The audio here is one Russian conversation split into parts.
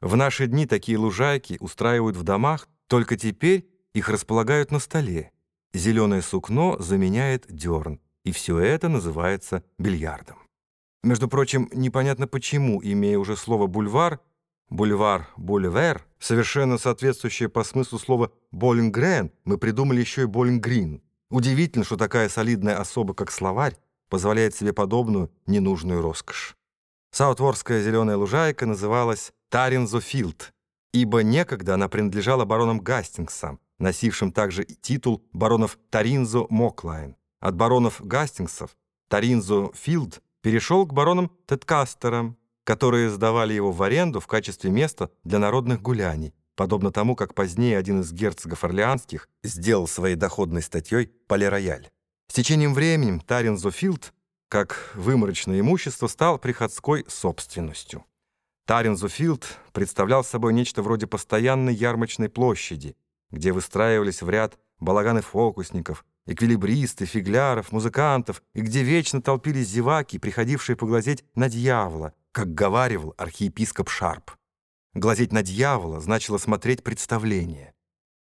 В наши дни такие лужайки устраивают в домах, только теперь их располагают на столе. Зеленое сукно заменяет дерн, и все это называется бильярдом. Между прочим, непонятно почему, имея уже слово «бульвар», бульвар «бульвер», совершенно соответствующее по смыслу слова «болингрен», мы придумали еще и «болингрин». Удивительно, что такая солидная особа, как словарь, позволяет себе подобную ненужную роскошь. Саутворская зеленая лужайка называлась Таринзофилд, ибо некогда она принадлежала баронам Гастингсам, носившим также и титул баронов Таринзо Моклайн. От баронов Гастингсов Таринзо Филд перешел к баронам Теткастерам, которые сдавали его в аренду в качестве места для народных гуляний, подобно тому, как позднее один из герцогов Орлеанских сделал своей доходной статьей «Поле-рояль». С течением времени Таринзо Филд, как выморочное имущество, стал приходской собственностью. Таринзуфилд представлял собой нечто вроде постоянной ярмарочной площади, где выстраивались в ряд балаганы фокусников, эквилибристы, фигляров, музыкантов, и где вечно толпились зеваки, приходившие поглазеть на дьявола, как говаривал архиепископ Шарп. Глазеть на дьявола значило смотреть представление.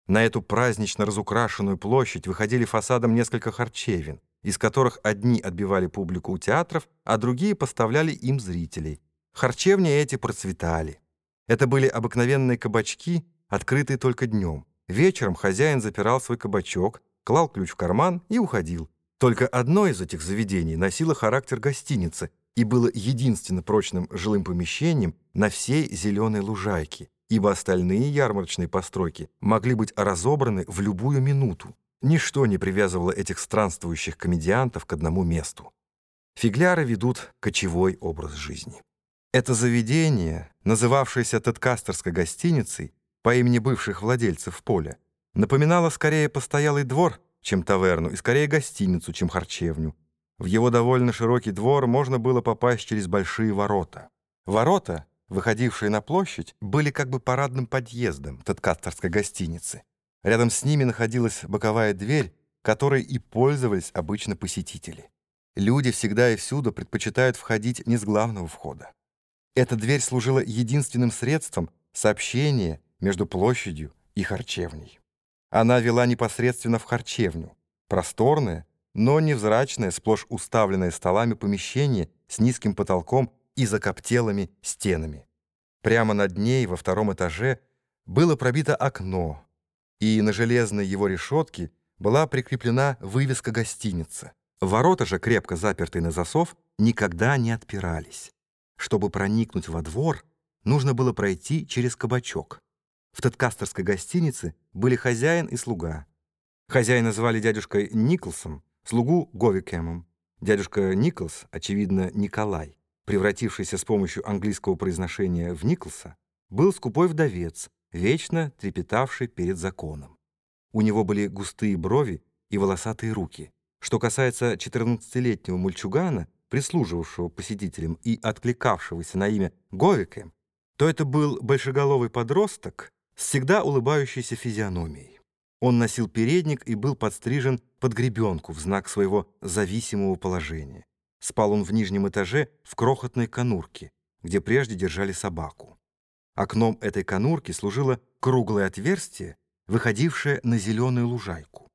На эту празднично разукрашенную площадь выходили фасадом несколько харчевин, из которых одни отбивали публику у театров, а другие поставляли им зрителей. Харчевни эти процветали. Это были обыкновенные кабачки, открытые только днем. Вечером хозяин запирал свой кабачок, клал ключ в карман и уходил. Только одно из этих заведений носило характер гостиницы и было единственно прочным жилым помещением на всей зеленой лужайке, ибо остальные ярмарочные постройки могли быть разобраны в любую минуту. Ничто не привязывало этих странствующих комедиантов к одному месту. Фигляры ведут кочевой образ жизни. Это заведение, называвшееся Теткастерской гостиницей по имени бывших владельцев поля, напоминало скорее постоялый двор, чем таверну, и скорее гостиницу, чем харчевню. В его довольно широкий двор можно было попасть через большие ворота. Ворота, выходившие на площадь, были как бы парадным подъездом Теткастерской гостиницы. Рядом с ними находилась боковая дверь, которой и пользовались обычно посетители. Люди всегда и всюду предпочитают входить не с главного входа. Эта дверь служила единственным средством сообщения между площадью и харчевней. Она вела непосредственно в харчевню. Просторное, но невзрачное, сплошь уставленное столами помещение с низким потолком и закоптелыми стенами. Прямо над ней, во втором этаже, было пробито окно, и на железной его решетке была прикреплена вывеска гостиницы. Ворота же, крепко запертые на засов, никогда не отпирались. Чтобы проникнуть во двор, нужно было пройти через кабачок. В Теткастерской гостинице были хозяин и слуга. Хозяина звали дядюшкой Николсом, слугу Говикемом. Дядюшка Николс, очевидно, Николай, превратившийся с помощью английского произношения в Николса, был скупой вдовец, вечно трепетавший перед законом. У него были густые брови и волосатые руки. Что касается 14-летнего мальчугана, прислуживавшего посетителям и откликавшегося на имя Говике, то это был большеголовый подросток с всегда улыбающейся физиономией. Он носил передник и был подстрижен под гребенку в знак своего зависимого положения. Спал он в нижнем этаже в крохотной конурке, где прежде держали собаку. Окном этой конурки служило круглое отверстие, выходившее на зеленую лужайку.